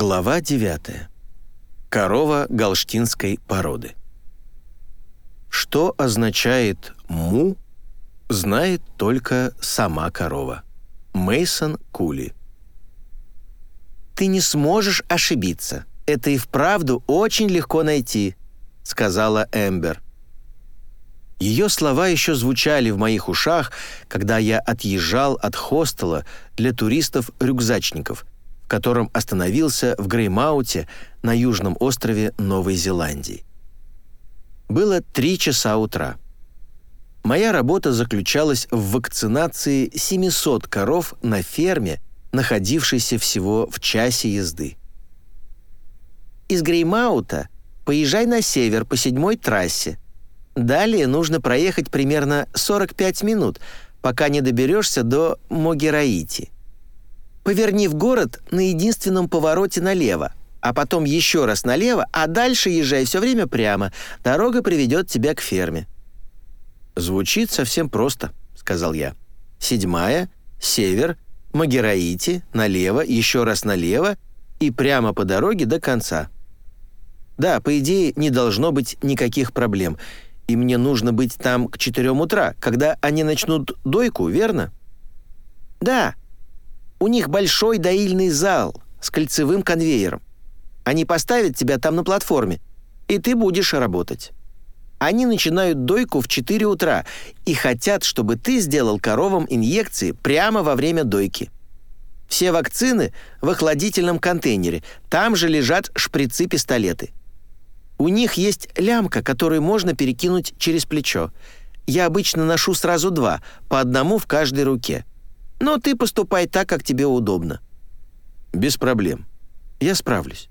Глава 9. Корова галштинской породы. Что означает «му», знает только сама корова. Мейсон Кули. «Ты не сможешь ошибиться. Это и вправду очень легко найти», — сказала Эмбер. Ее слова еще звучали в моих ушах, когда я отъезжал от хостела для туристов-рюкзачников — котором остановился в Греймауте на южном острове Новой Зеландии. Было три часа утра. Моя работа заключалась в вакцинации 700 коров на ферме, находившейся всего в часе езды. Из Греймаута поезжай на север по седьмой трассе. Далее нужно проехать примерно 45 минут, пока не доберешься до Могераити. Поверни в город на единственном повороте налево, а потом еще раз налево, а дальше езжай все время прямо. Дорога приведет тебя к ферме». «Звучит совсем просто», — сказал я. «Седьмая, север, Магераити, налево, еще раз налево и прямо по дороге до конца». «Да, по идее, не должно быть никаких проблем, и мне нужно быть там к четырем утра, когда они начнут дойку, верно?» «Да», у них большой доильный зал с кольцевым конвейером. Они поставят тебя там на платформе, и ты будешь работать. Они начинают дойку в 4 утра и хотят, чтобы ты сделал коровам инъекции прямо во время дойки. Все вакцины в охладительном контейнере, там же лежат шприцы-пистолеты. У них есть лямка, которую можно перекинуть через плечо. Я обычно ношу сразу два, по одному в каждой руке. Но ты поступай так, как тебе удобно». «Без проблем. Я справлюсь».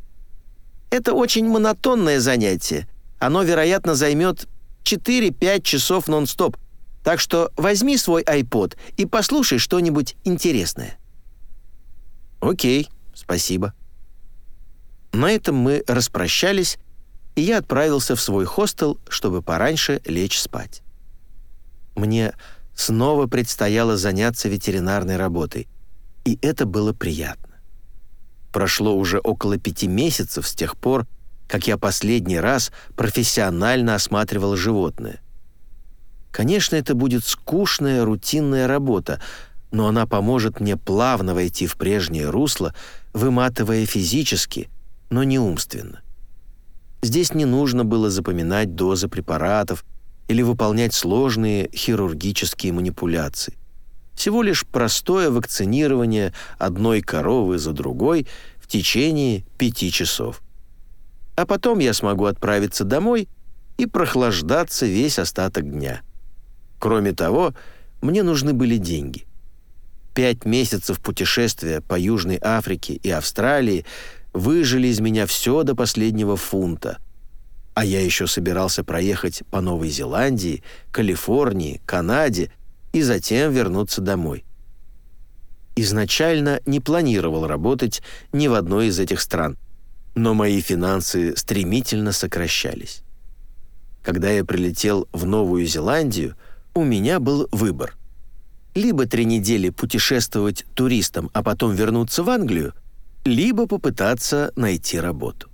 «Это очень монотонное занятие. Оно, вероятно, займет 4-5 часов нон-стоп. Так что возьми свой iPod и послушай что-нибудь интересное». «Окей, спасибо». На этом мы распрощались, и я отправился в свой хостел, чтобы пораньше лечь спать. Мне снова предстояло заняться ветеринарной работой, и это было приятно. Прошло уже около пяти месяцев с тех пор, как я последний раз профессионально осматривал животное. Конечно, это будет скучная рутинная работа, но она поможет мне плавно войти в прежнее русло, выматывая физически, но не умственно. Здесь не нужно было запоминать дозы препаратов, или выполнять сложные хирургические манипуляции. Всего лишь простое вакцинирование одной коровы за другой в течение пяти часов. А потом я смогу отправиться домой и прохлаждаться весь остаток дня. Кроме того, мне нужны были деньги. Пять месяцев путешествия по Южной Африке и Австралии выжили из меня все до последнего фунта – а я еще собирался проехать по Новой Зеландии, Калифорнии, Канаде и затем вернуться домой. Изначально не планировал работать ни в одной из этих стран, но мои финансы стремительно сокращались. Когда я прилетел в Новую Зеландию, у меня был выбор. Либо три недели путешествовать туристом, а потом вернуться в Англию, либо попытаться найти работу.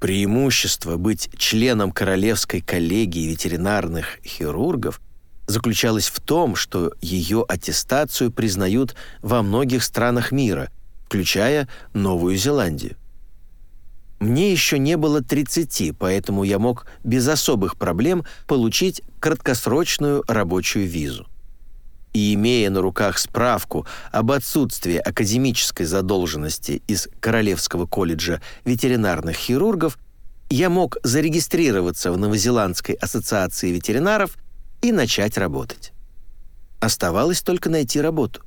Преимущество быть членом Королевской коллегии ветеринарных хирургов заключалось в том, что ее аттестацию признают во многих странах мира, включая Новую Зеландию. Мне еще не было 30, поэтому я мог без особых проблем получить краткосрочную рабочую визу. И имея на руках справку об отсутствии академической задолженности из Королевского колледжа ветеринарных хирургов, я мог зарегистрироваться в Новозеландской ассоциации ветеринаров и начать работать. Оставалось только найти работу.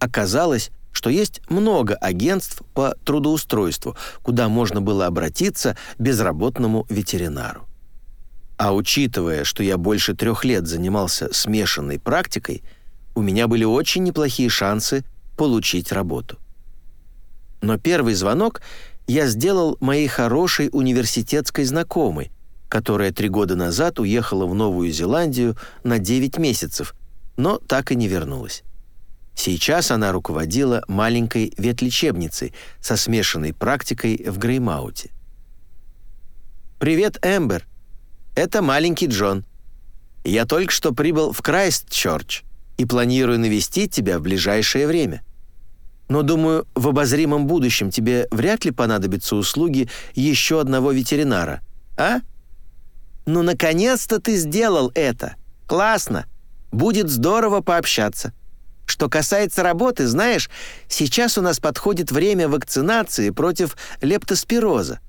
Оказалось, что есть много агентств по трудоустройству, куда можно было обратиться безработному ветеринару. А учитывая, что я больше трех лет занимался смешанной практикой, у меня были очень неплохие шансы получить работу. Но первый звонок я сделал моей хорошей университетской знакомой, которая три года назад уехала в Новую Зеландию на 9 месяцев, но так и не вернулась. Сейчас она руководила маленькой ветлечебницей со смешанной практикой в Греймауте. «Привет, Эмбер. Это маленький Джон. Я только что прибыл в Крайст-Чорч и планирую навестить тебя в ближайшее время. Но, думаю, в обозримом будущем тебе вряд ли понадобятся услуги еще одного ветеринара, а? Ну, наконец-то ты сделал это. Классно. Будет здорово пообщаться. Что касается работы, знаешь, сейчас у нас подходит время вакцинации против лептоспироза.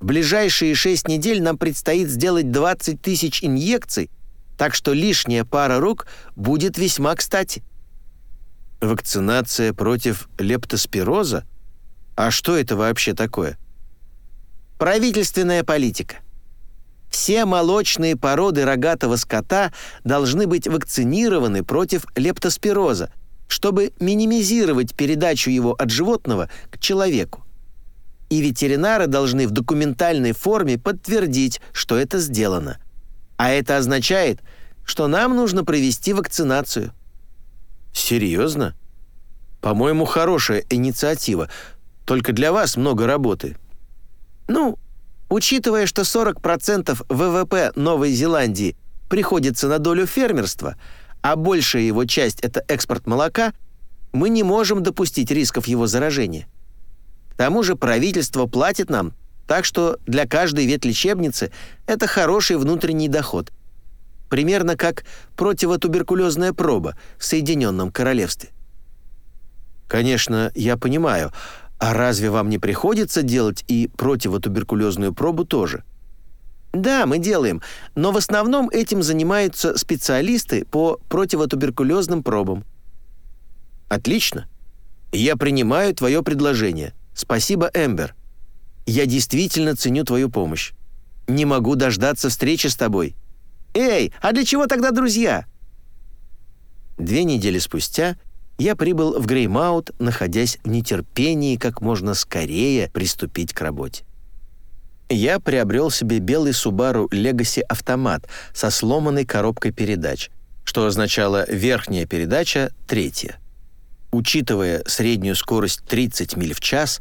В ближайшие шесть недель нам предстоит сделать 20 тысяч инъекций, так что лишняя пара рук будет весьма кстати. Вакцинация против лептоспироза? А что это вообще такое? Правительственная политика. Все молочные породы рогатого скота должны быть вакцинированы против лептоспироза, чтобы минимизировать передачу его от животного к человеку. И ветеринары должны в документальной форме подтвердить, что это сделано. А это означает, что нам нужно провести вакцинацию. Серьезно? По-моему, хорошая инициатива. Только для вас много работы. Ну, Учитывая, что 40% ВВП Новой Зеландии приходится на долю фермерства, а большая его часть — это экспорт молока, мы не можем допустить рисков его заражения. Тому же правительство платит нам, так что для каждой ветлечебницы это хороший внутренний доход. Примерно как противотуберкулезная проба в Соединенном Королевстве. Конечно, я понимаю, а разве вам не приходится делать и противотуберкулезную пробу тоже? Да, мы делаем, но в основном этим занимаются специалисты по противотуберкулезным пробам. Отлично. Я принимаю твое предложение. Спасибо, Эмбер. Я действительно ценю твою помощь. Не могу дождаться встречи с тобой. Эй, а для чего тогда друзья? Две недели спустя я прибыл в Греймаут, находясь в нетерпении как можно скорее приступить к работе. Я приобрел себе белый Subaru Legacy автомат со сломанной коробкой передач, что означало верхняя передача — третья. Учитывая среднюю скорость 30 миль в час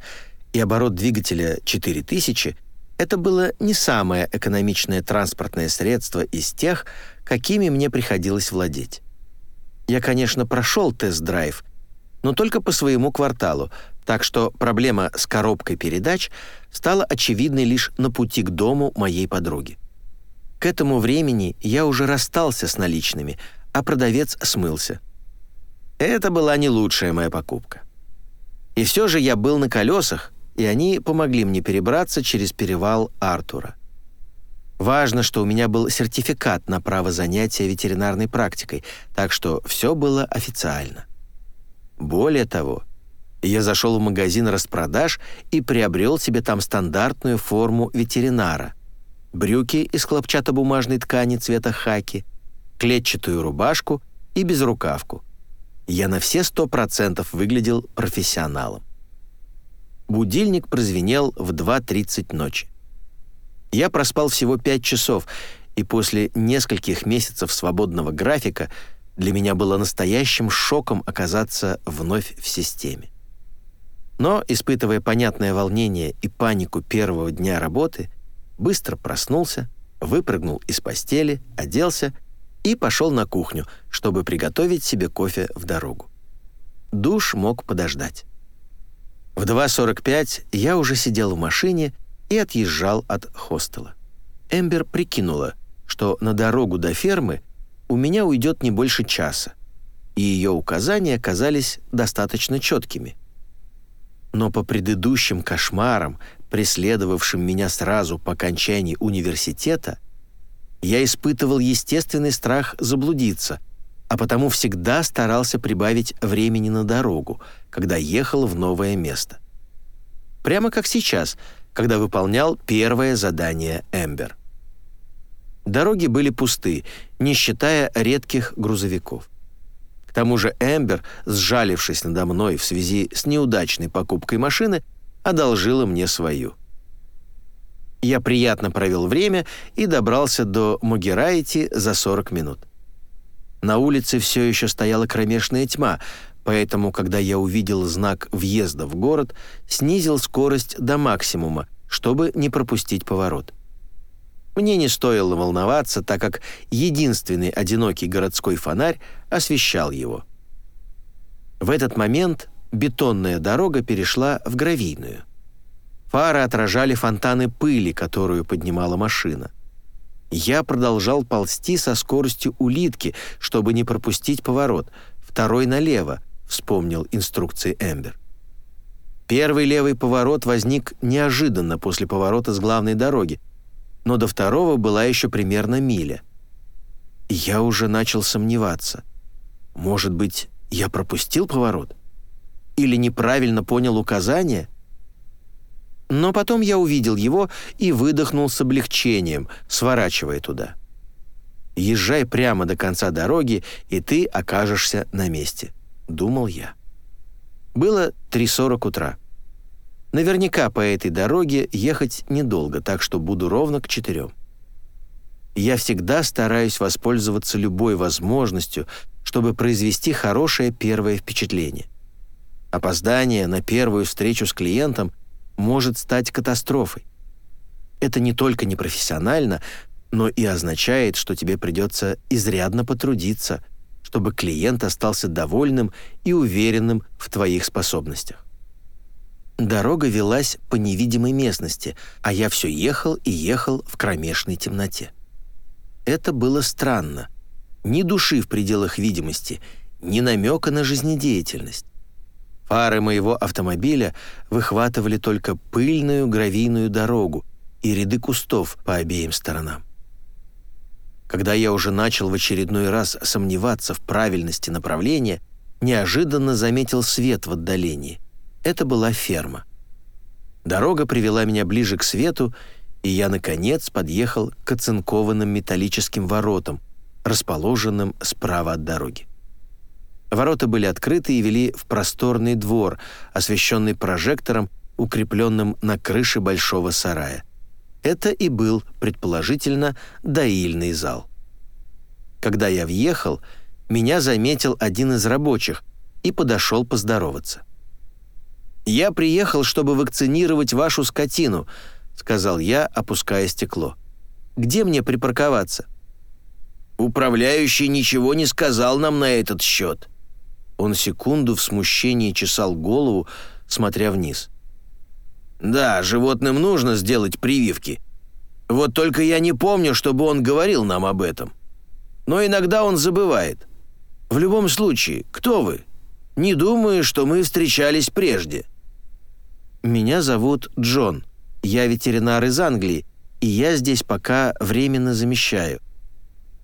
и оборот двигателя 4000, это было не самое экономичное транспортное средство из тех, какими мне приходилось владеть. Я, конечно, прошел тест-драйв, но только по своему кварталу, так что проблема с коробкой передач стала очевидной лишь на пути к дому моей подруги. К этому времени я уже расстался с наличными, а продавец смылся. Это была не лучшая моя покупка. И все же я был на колесах, и они помогли мне перебраться через перевал Артура. Важно, что у меня был сертификат на право занятия ветеринарной практикой, так что все было официально. Более того, я зашел в магазин распродаж и приобрел себе там стандартную форму ветеринара. Брюки из хлопчатобумажной ткани цвета хаки, клетчатую рубашку и безрукавку. Я на все сто процентов выглядел профессионалом. Будильник прозвенел в 2.30 ночи. Я проспал всего пять часов, и после нескольких месяцев свободного графика для меня было настоящим шоком оказаться вновь в системе. Но, испытывая понятное волнение и панику первого дня работы, быстро проснулся, выпрыгнул из постели, оделся и пошел на кухню, чтобы приготовить себе кофе в дорогу. Душ мог подождать. В 2.45 я уже сидел в машине и отъезжал от хостела. Эмбер прикинула, что на дорогу до фермы у меня уйдет не больше часа, и ее указания казались достаточно четкими. Но по предыдущим кошмарам, преследовавшим меня сразу по окончании университета, я испытывал естественный страх заблудиться, а потому всегда старался прибавить времени на дорогу, когда ехал в новое место. Прямо как сейчас — когда выполнял первое задание Эмбер. Дороги были пусты, не считая редких грузовиков. К тому же Эмбер, сжалившись надо мной в связи с неудачной покупкой машины, одолжила мне свою. Я приятно провел время и добрался до Могерайти за 40 минут. На улице все еще стояла кромешная тьма, поэтому, когда я увидел знак въезда в город, снизил скорость до максимума, чтобы не пропустить поворот. Мне не стоило волноваться, так как единственный одинокий городской фонарь освещал его. В этот момент бетонная дорога перешла в гравийную. Фары отражали фонтаны пыли, которую поднимала машина. Я продолжал ползти со скоростью улитки, чтобы не пропустить поворот. Второй налево, вспомнил инструкции Эмбер. Первый левый поворот возник неожиданно после поворота с главной дороги, но до второго была еще примерно миля. Я уже начал сомневаться. Может быть, я пропустил поворот? Или неправильно понял указания? Но потом я увидел его и выдохнул с облегчением, сворачивая туда. «Езжай прямо до конца дороги, и ты окажешься на месте», — думал я. Было 3.40 утра. Наверняка по этой дороге ехать недолго, так что буду ровно к четырем. Я всегда стараюсь воспользоваться любой возможностью, чтобы произвести хорошее первое впечатление. Опоздание на первую встречу с клиентом может стать катастрофой. Это не только непрофессионально, но и означает, что тебе придется изрядно потрудиться, чтобы клиент остался довольным и уверенным в твоих способностях. Дорога велась по невидимой местности, а я все ехал и ехал в кромешной темноте. Это было странно. Ни души в пределах видимости, ни намека на жизнедеятельность. Фары моего автомобиля выхватывали только пыльную гравийную дорогу и ряды кустов по обеим сторонам. Когда я уже начал в очередной раз сомневаться в правильности направления, неожиданно заметил свет в отдалении — это была ферма. Дорога привела меня ближе к свету, и я, наконец, подъехал к оцинкованным металлическим воротам, расположенным справа от дороги. Ворота были открыты и вели в просторный двор, освещенный прожектором, укрепленным на крыше большого сарая. Это и был, предположительно, доильный зал. Когда я въехал, меня заметил один из рабочих и подошел поздороваться. «Я приехал, чтобы вакцинировать вашу скотину», — сказал я, опуская стекло. «Где мне припарковаться?» «Управляющий ничего не сказал нам на этот счет». Он секунду в смущении чесал голову, смотря вниз. «Да, животным нужно сделать прививки. Вот только я не помню, чтобы он говорил нам об этом. Но иногда он забывает. В любом случае, кто вы? Не думаю, что мы встречались прежде». «Меня зовут Джон. Я ветеринар из Англии, и я здесь пока временно замещаю».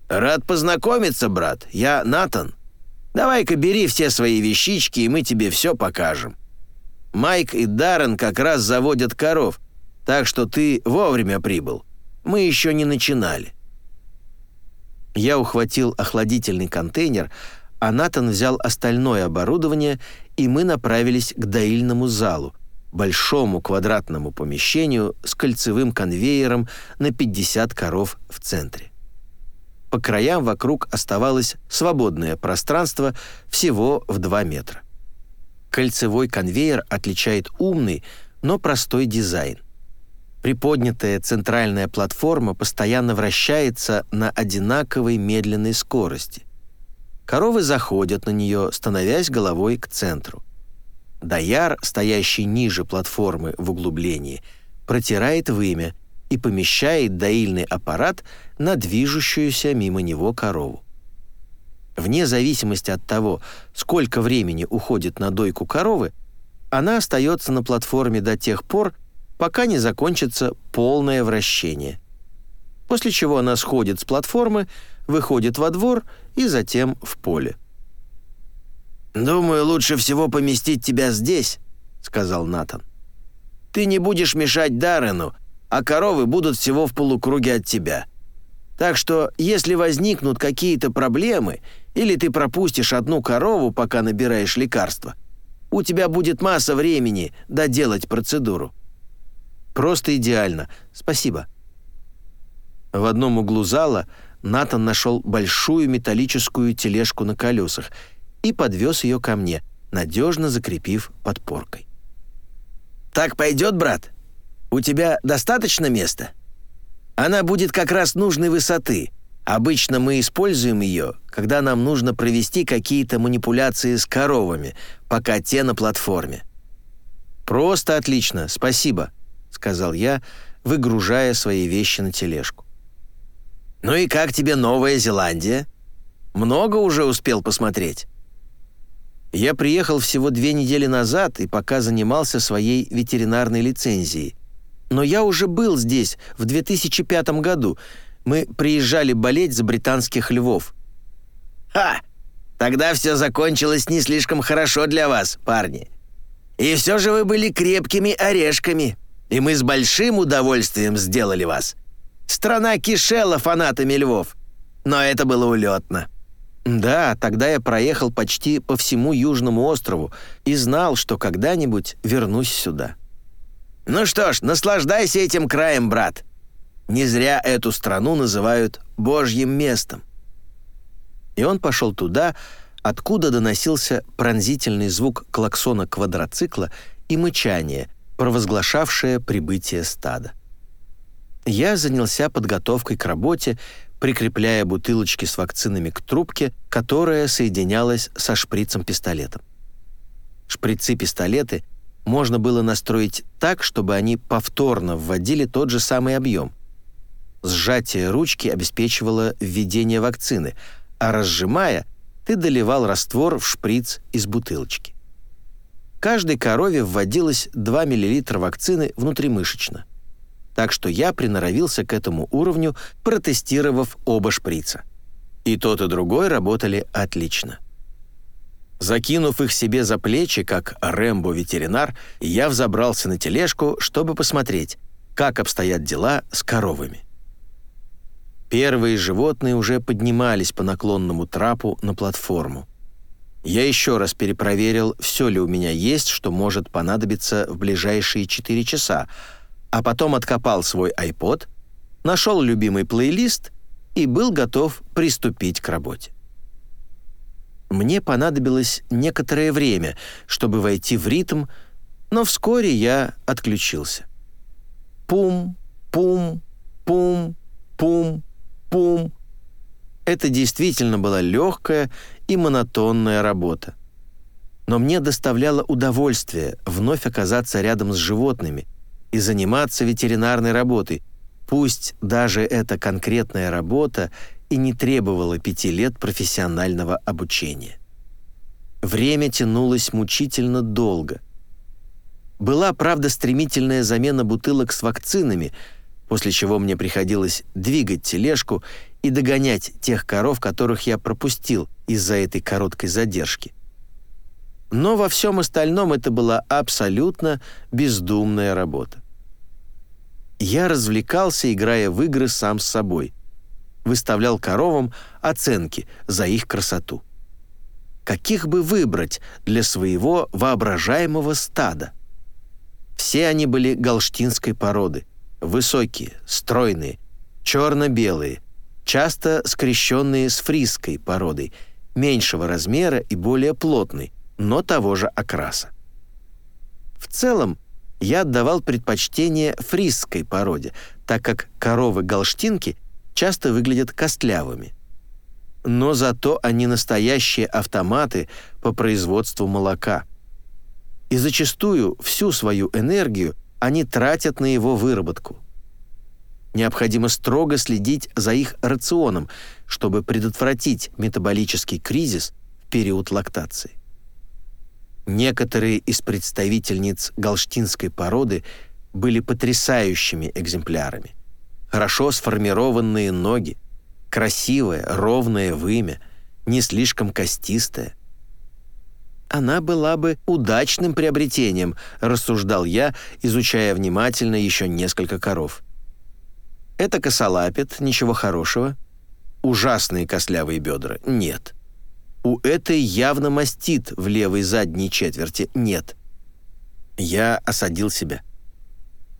«Рад познакомиться, брат. Я Натан. Давай-ка бери все свои вещички, и мы тебе все покажем. Майк и Даррен как раз заводят коров, так что ты вовремя прибыл. Мы еще не начинали». Я ухватил охладительный контейнер, а Натан взял остальное оборудование, и мы направились к доильному залу — большому квадратному помещению с кольцевым конвейером на 50 коров в центре. По краям вокруг оставалось свободное пространство всего в 2 метра. Кольцевой конвейер отличает умный, но простой дизайн. Приподнятая центральная платформа постоянно вращается на одинаковой медленной скорости. Коровы заходят на нее, становясь головой к центру. Даяр, стоящий ниже платформы в углублении, протирает вымя и помещает доильный аппарат на движущуюся мимо него корову. Вне зависимости от того, сколько времени уходит на дойку коровы, она остается на платформе до тех пор, пока не закончится полное вращение. После чего она сходит с платформы, выходит во двор и затем в поле. «Думаю, лучше всего поместить тебя здесь», — сказал Натан. «Ты не будешь мешать Даррену, а коровы будут всего в полукруге от тебя. Так что, если возникнут какие-то проблемы, или ты пропустишь одну корову, пока набираешь лекарства, у тебя будет масса времени доделать процедуру». «Просто идеально. Спасибо». В одном углу зала Натан нашел большую металлическую тележку на колесах — и подвез ее ко мне, надежно закрепив подпоркой. «Так пойдет, брат? У тебя достаточно места? Она будет как раз нужной высоты. Обычно мы используем ее, когда нам нужно провести какие-то манипуляции с коровами, пока те на платформе». «Просто отлично, спасибо», — сказал я, выгружая свои вещи на тележку. «Ну и как тебе Новая Зеландия? Много уже успел посмотреть?» Я приехал всего две недели назад и пока занимался своей ветеринарной лицензией. Но я уже был здесь в 2005 году. Мы приезжали болеть за британских львов. «Ха! Тогда все закончилось не слишком хорошо для вас, парни. И все же вы были крепкими орешками, и мы с большим удовольствием сделали вас. Страна кишела фанатами львов, но это было улетно». Да, тогда я проехал почти по всему Южному острову и знал, что когда-нибудь вернусь сюда. «Ну что ж, наслаждайся этим краем, брат. Не зря эту страну называют Божьим местом». И он пошел туда, откуда доносился пронзительный звук клаксона квадроцикла и мычание, провозглашавшее прибытие стада. Я занялся подготовкой к работе, прикрепляя бутылочки с вакцинами к трубке, которая соединялась со шприцем-пистолетом. Шприцы-пистолеты можно было настроить так, чтобы они повторно вводили тот же самый объем. Сжатие ручки обеспечивало введение вакцины, а разжимая, ты доливал раствор в шприц из бутылочки. Каждой корове вводилось 2 мл вакцины внутримышечно – так что я приноровился к этому уровню, протестировав оба шприца. И тот, и другой работали отлично. Закинув их себе за плечи, как Рэмбо-ветеринар, я взобрался на тележку, чтобы посмотреть, как обстоят дела с коровами. Первые животные уже поднимались по наклонному трапу на платформу. Я еще раз перепроверил, все ли у меня есть, что может понадобиться в ближайшие 4 часа, а потом откопал свой iPod, нашел любимый плейлист и был готов приступить к работе. Мне понадобилось некоторое время, чтобы войти в ритм, но вскоре я отключился. Пум, пум, пум, пум, пум. Это действительно была легкая и монотонная работа. Но мне доставляло удовольствие вновь оказаться рядом с животными, и заниматься ветеринарной работой, пусть даже эта конкретная работа и не требовала пяти лет профессионального обучения. Время тянулось мучительно долго. Была, правда, стремительная замена бутылок с вакцинами, после чего мне приходилось двигать тележку и догонять тех коров, которых я пропустил из-за этой короткой задержки. Но во всем остальном это была абсолютно бездумная работа. Я развлекался, играя в игры сам с собой. Выставлял коровам оценки за их красоту. Каких бы выбрать для своего воображаемого стада? Все они были галштинской породы. Высокие, стройные, черно-белые, часто скрещенные с фриской породой, меньшего размера и более плотной, но того же окраса. В целом, я отдавал предпочтение фрисской породе, так как коровы-галштинки часто выглядят костлявыми. Но зато они настоящие автоматы по производству молока. И зачастую всю свою энергию они тратят на его выработку. Необходимо строго следить за их рационом, чтобы предотвратить метаболический кризис в период лактации. Некоторые из представительниц галштинской породы были потрясающими экземплярами. Хорошо сформированные ноги, красивое, ровное вымя, не слишком костистое. «Она была бы удачным приобретением», — рассуждал я, изучая внимательно еще несколько коров. «Это косолапит, ничего хорошего. Ужасные костлявые бедра — нет. У этой явно мастит в левой задней четверти нет. Я осадил себя.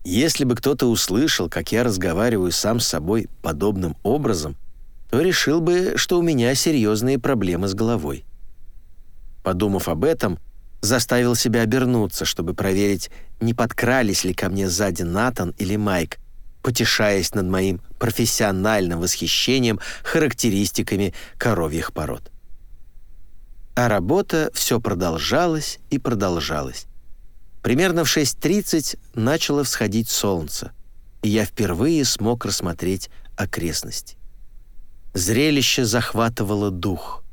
Если бы кто-то услышал, как я разговариваю сам с собой подобным образом, то решил бы, что у меня серьезные проблемы с головой. Подумав об этом, заставил себя обернуться, чтобы проверить, не подкрались ли ко мне сзади Натан или Майк, потешаясь над моим профессиональным восхищением характеристиками коровьих пород. А работа все продолжалась и продолжалась. Примерно в 6.30 начало всходить солнце, и я впервые смог рассмотреть окрестности. Зрелище захватывало дух.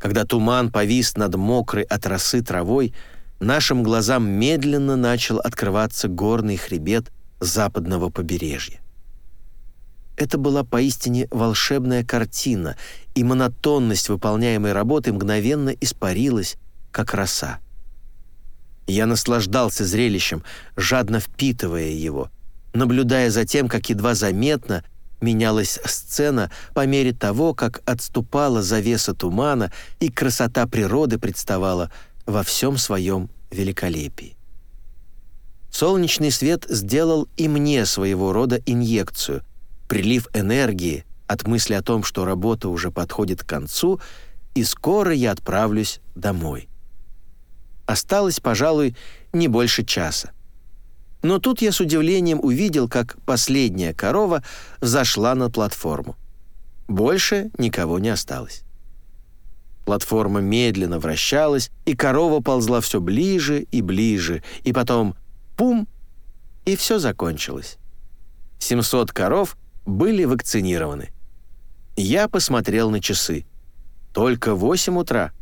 Когда туман повис над мокрой от росы травой, нашим глазам медленно начал открываться горный хребет западного побережья. Это была поистине волшебная картина, и монотонность выполняемой работы мгновенно испарилась, как роса. Я наслаждался зрелищем, жадно впитывая его, наблюдая за тем, как едва заметно менялась сцена по мере того, как отступала завеса тумана и красота природы представала во всем своем великолепии. Солнечный свет сделал и мне своего рода инъекцию, прилив энергии от мысли о том, что работа уже подходит к концу, и скоро я отправлюсь домой. Осталось, пожалуй, не больше часа. Но тут я с удивлением увидел, как последняя корова зашла на платформу. Больше никого не осталось. Платформа медленно вращалась, и корова ползла все ближе и ближе, и потом пум, и все закончилось. 700 коров были вакцинированы. Я посмотрел на часы. Только 8 утра.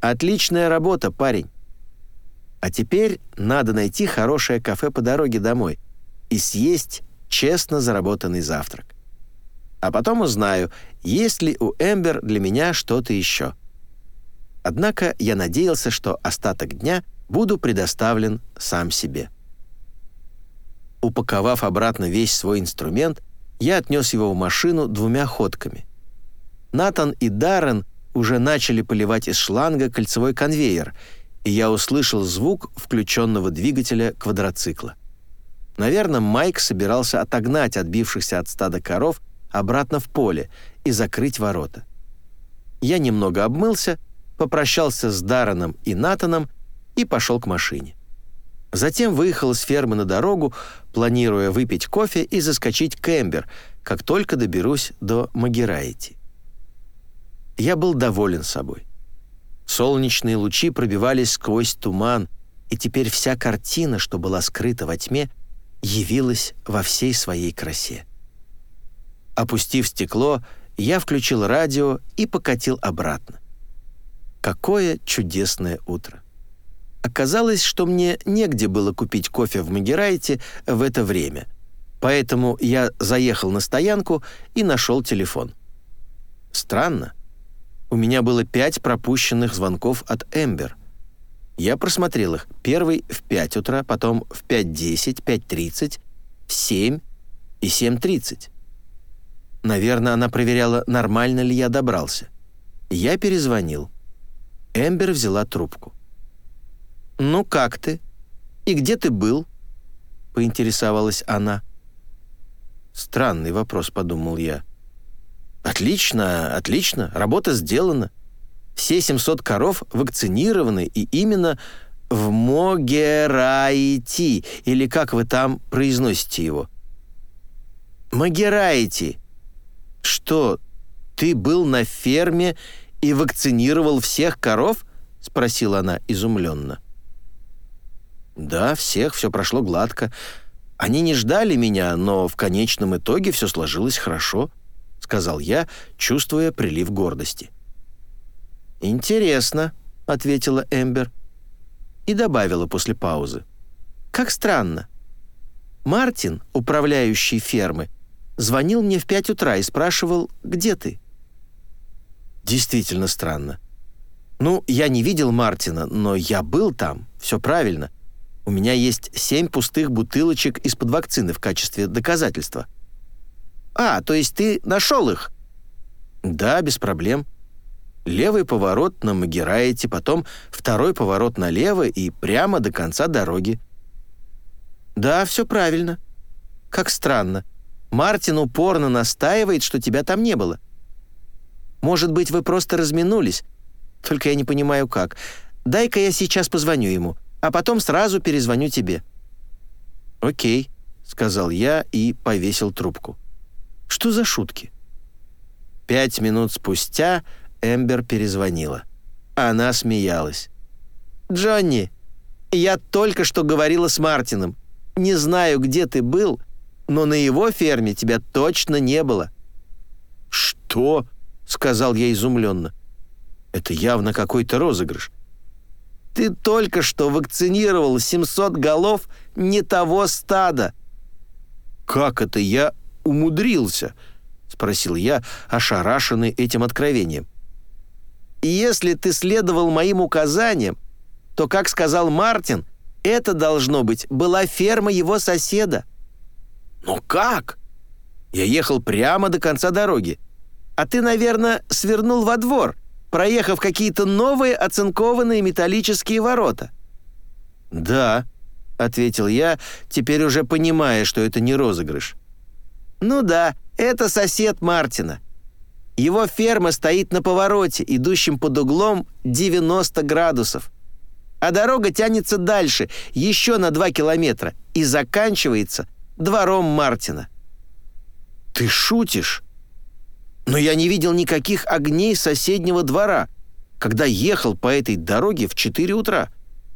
Отличная работа, парень. А теперь надо найти хорошее кафе по дороге домой и съесть честно заработанный завтрак. А потом узнаю, есть ли у Эмбер для меня что-то еще. Однако я надеялся, что остаток дня буду предоставлен сам себе. Упаковав обратно весь свой инструмент, я отнес его в машину двумя ходками. Натан и Даррен уже начали поливать из шланга кольцевой конвейер, и я услышал звук включенного двигателя квадроцикла. Наверное, Майк собирался отогнать отбившихся от стада коров обратно в поле и закрыть ворота. Я немного обмылся, попрощался с Дарреном и Натаном и пошел к машине. Затем выехал с фермы на дорогу, планируя выпить кофе и заскочить к Эмбер, как только доберусь до Магерайти. Я был доволен собой. Солнечные лучи пробивались сквозь туман, и теперь вся картина, что была скрыта во тьме, явилась во всей своей красе. Опустив стекло, я включил радио и покатил обратно. Какое чудесное утро! Оказалось, что мне негде было купить кофе в Магерайте в это время, поэтому я заехал на стоянку и нашел телефон. Странно. У меня было пять пропущенных звонков от Эмбер. Я просмотрел их. Первый в 5 утра, потом в 5.10, 5.30, в 7 и 7.30. Наверное, она проверяла, нормально ли я добрался. Я перезвонил. Эмбер взяла трубку. «Ну как ты? И где ты был?» — поинтересовалась она. «Странный вопрос», — подумал я. «Отлично, отлично, работа сделана. Все 700 коров вакцинированы, и именно в Могерайти, или как вы там произносите его?» «Магерайти. Что, ты был на ферме и вакцинировал всех коров?» — спросила она изумленно. «Да, всех, все прошло гладко. Они не ждали меня, но в конечном итоге все сложилось хорошо», — сказал я, чувствуя прилив гордости. «Интересно», — ответила Эмбер и добавила после паузы. «Как странно. Мартин, управляющий фермы, звонил мне в пять утра и спрашивал, где ты?» «Действительно странно. Ну, я не видел Мартина, но я был там, все правильно. У меня есть семь пустых бутылочек из-под вакцины в качестве доказательства». «А, то есть ты нашел их?» «Да, без проблем. Левый поворот на Магераете, потом второй поворот налево и прямо до конца дороги». «Да, все правильно. Как странно. Мартин упорно настаивает, что тебя там не было. Может быть, вы просто разминулись. Только я не понимаю, как. Дай-ка я сейчас позвоню ему, а потом сразу перезвоню тебе». «Окей», — сказал я и повесил трубку. «Что за шутки?» Пять минут спустя Эмбер перезвонила. Она смеялась. «Джонни, я только что говорила с Мартином. Не знаю, где ты был, но на его ферме тебя точно не было». «Что?» — сказал я изумленно. «Это явно какой-то розыгрыш. Ты только что вакцинировал 700 голов не того стада». «Как это я умудрился?» — спросил я, ошарашенный этим откровением. «Если ты следовал моим указаниям, то, как сказал Мартин, это, должно быть, была ферма его соседа». «Но как?» Я ехал прямо до конца дороги. «А ты, наверное, свернул во двор, проехав какие-то новые оцинкованные металлические ворота». «Да», — ответил я, теперь уже понимая, что это не розыгрыш. «Ну да, это сосед Мартина. Его ферма стоит на повороте, идущем под углом 90 градусов. А дорога тянется дальше, еще на 2 километра, и заканчивается двором Мартина». «Ты шутишь?» но я не видел никаких огней соседнего двора, когда ехал по этой дороге в 4 утра.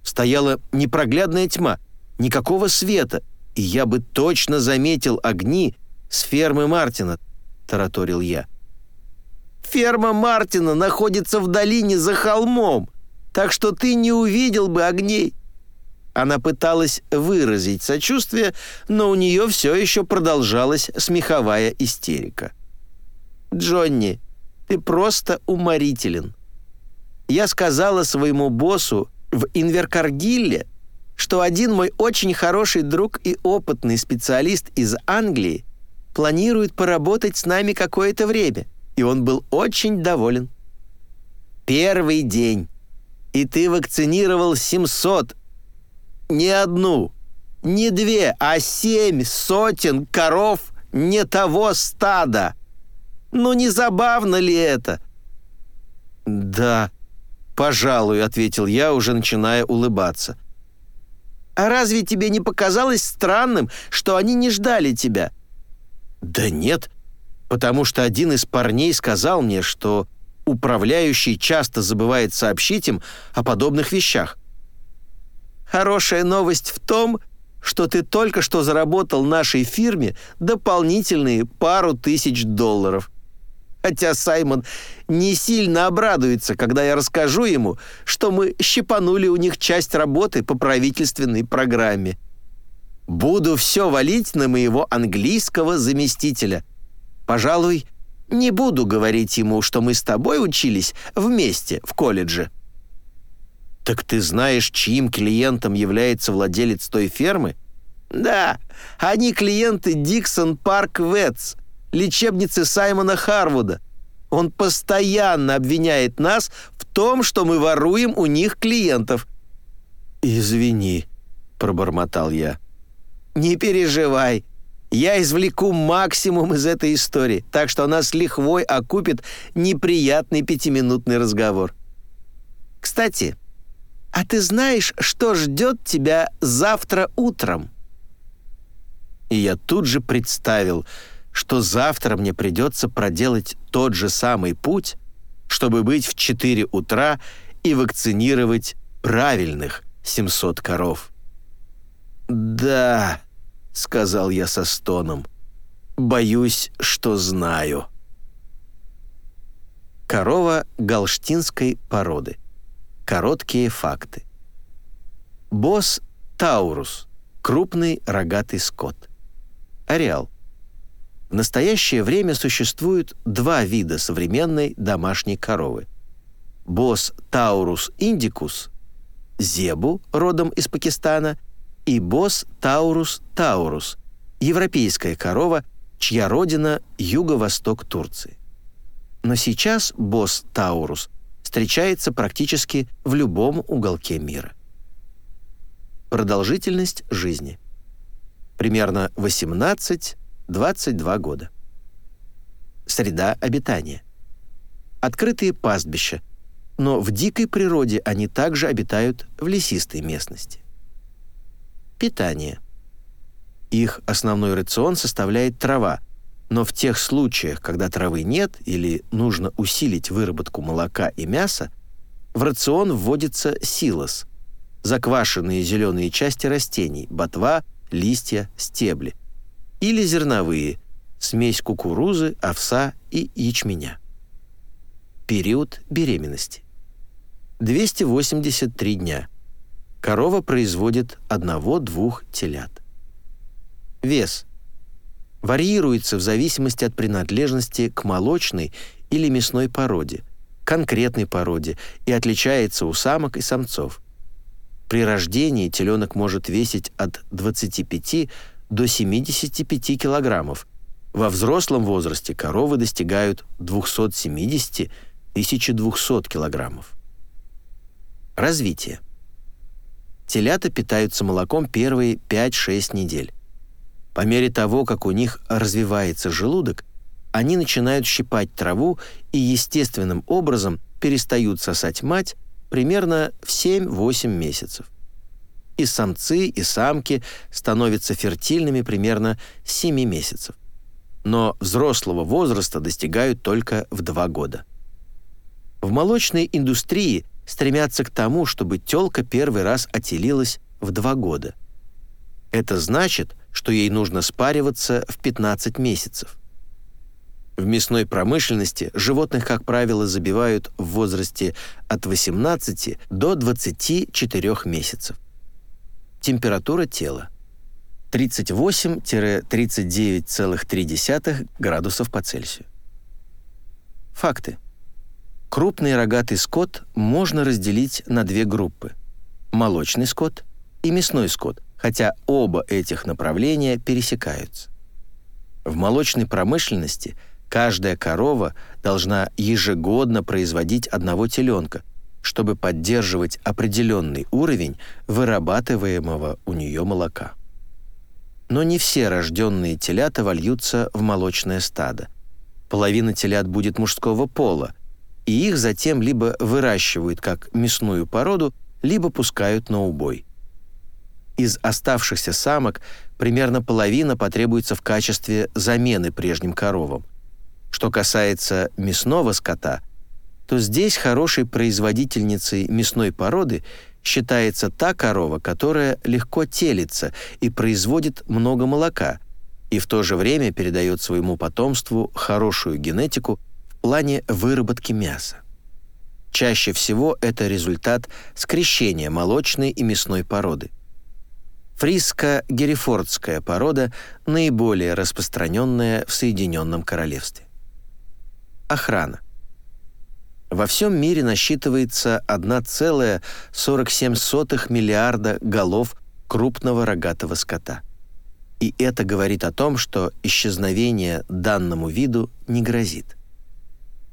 Стояла непроглядная тьма, никакого света, и я бы точно заметил огни с фермы Мартина, тараторил я. Ферма Мартина находится в долине за холмом, так что ты не увидел бы огней. Она пыталась выразить сочувствие, но у нее все еще продолжалась смеховая истерика. Джонни, ты просто уморителен. Я сказала своему боссу в Инверкаргилле, что один мой очень хороший друг и опытный специалист из Англии планирует поработать с нами какое-то время, и он был очень доволен. Первый день, и ты вакцинировал 700, не одну, не две, а семь сотен коров не того стада. Ну не забавно ли это?» «Да, пожалуй», — ответил я, уже начиная улыбаться. «А разве тебе не показалось странным, что они не ждали тебя?» «Да нет, потому что один из парней сказал мне, что управляющий часто забывает сообщить им о подобных вещах». «Хорошая новость в том, что ты только что заработал нашей фирме дополнительные пару тысяч долларов хотя Саймон не сильно обрадуется, когда я расскажу ему, что мы щипанули у них часть работы по правительственной программе. Буду все валить на моего английского заместителя. Пожалуй, не буду говорить ему, что мы с тобой учились вместе в колледже». «Так ты знаешь, чьим клиентом является владелец той фермы?» «Да, они клиенты Диксон Парк Ветс лечебницы Саймона Харвуда. Он постоянно обвиняет нас в том, что мы воруем у них клиентов». «Извини», — пробормотал я. «Не переживай. Я извлеку максимум из этой истории, так что она с лихвой окупит неприятный пятиминутный разговор. Кстати, а ты знаешь, что ждет тебя завтра утром?» И я тут же представил, что завтра мне придется проделать тот же самый путь, чтобы быть в 4 утра и вакцинировать правильных 700 коров. «Да», — сказал я со стоном, — «боюсь, что знаю». Корова голштинской породы. Короткие факты. Bos taurus. Крупный рогатый скот. Ареал. В настоящее время существует два вида современной домашней коровы. Bos taurus indicus, зебу, родом из Пакистана, и Bos taurus taurus, европейская корова, чья родина – юго-восток Турции. Но сейчас босс Таурус встречается практически в любом уголке мира. Продолжительность жизни. Примерно 18 22 года. Среда обитания. Открытые пастбища. но в дикой природе они также обитают в лесистой местности. Питание. Их основной рацион составляет трава, но в тех случаях, когда травы нет или нужно усилить выработку молока и мяса, в рацион вводится силос – заквашенные зеленые части растений, ботва, листья, стебли, или зерновые – смесь кукурузы, овса и ячменя. Период беременности. 283 дня. Корова производит одного-двух телят. Вес. Варьируется в зависимости от принадлежности к молочной или мясной породе, конкретной породе и отличается у самок и самцов. При рождении теленок может весить от 25 до 75 килограммов. Во взрослом возрасте коровы достигают 270-1200 килограммов. Развитие. Телята питаются молоком первые 5-6 недель. По мере того, как у них развивается желудок, они начинают щипать траву и естественным образом перестают сосать мать примерно в 7-8 месяцев. И самцы, и самки становятся фертильными примерно с 7 месяцев. Но взрослого возраста достигают только в 2 года. В молочной индустрии стремятся к тому, чтобы тёлка первый раз отелилась в два года. Это значит, что ей нужно спариваться в 15 месяцев. В мясной промышленности животных, как правило, забивают в возрасте от 18 до 24 месяцев. Температура тела 38-39,3 градусов по Цельсию. Факты. Крупный рогатый скот можно разделить на две группы – молочный скот и мясной скот, хотя оба этих направления пересекаются. В молочной промышленности каждая корова должна ежегодно производить одного теленка, чтобы поддерживать определенный уровень вырабатываемого у нее молока. Но не все рожденные телята вольются в молочное стадо. Половина телят будет мужского пола – и их затем либо выращивают как мясную породу, либо пускают на убой. Из оставшихся самок примерно половина потребуется в качестве замены прежним коровам. Что касается мясного скота, то здесь хорошей производительницей мясной породы считается та корова, которая легко телится и производит много молока, и в то же время передает своему потомству хорошую генетику – плане выработки мяса. Чаще всего это результат скрещения молочной и мясной породы. Фриско-герефордская порода наиболее распространенная в Соединенном Королевстве. Охрана. Во всем мире насчитывается 1,47 миллиарда голов крупного рогатого скота. И это говорит о том, что исчезновение данному виду не грозит.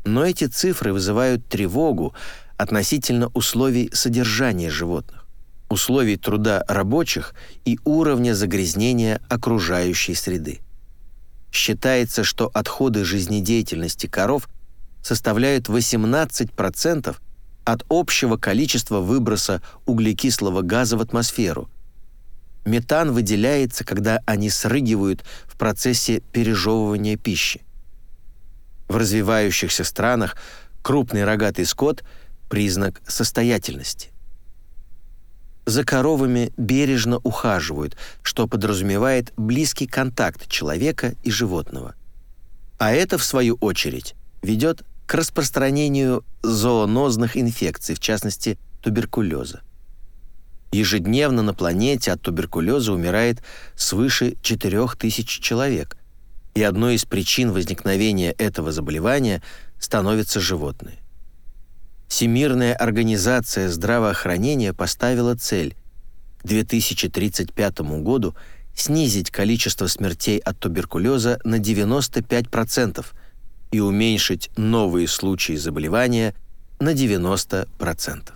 Но эти цифры вызывают тревогу относительно условий содержания животных, условий труда рабочих и уровня загрязнения окружающей среды. Считается, что отходы жизнедеятельности коров составляют 18% от общего количества выброса углекислого газа в атмосферу. Метан выделяется, когда они срыгивают в процессе пережевывания пищи. В развивающихся странах крупный рогатый скот – признак состоятельности. За коровами бережно ухаживают, что подразумевает близкий контакт человека и животного. А это, в свою очередь, ведет к распространению зоонозных инфекций, в частности, туберкулеза. Ежедневно на планете от туберкулеза умирает свыше 4000 человек, и одной из причин возникновения этого заболевания становятся животные. Всемирная организация здравоохранения поставила цель к 2035 году снизить количество смертей от туберкулеза на 95% и уменьшить новые случаи заболевания на 90%.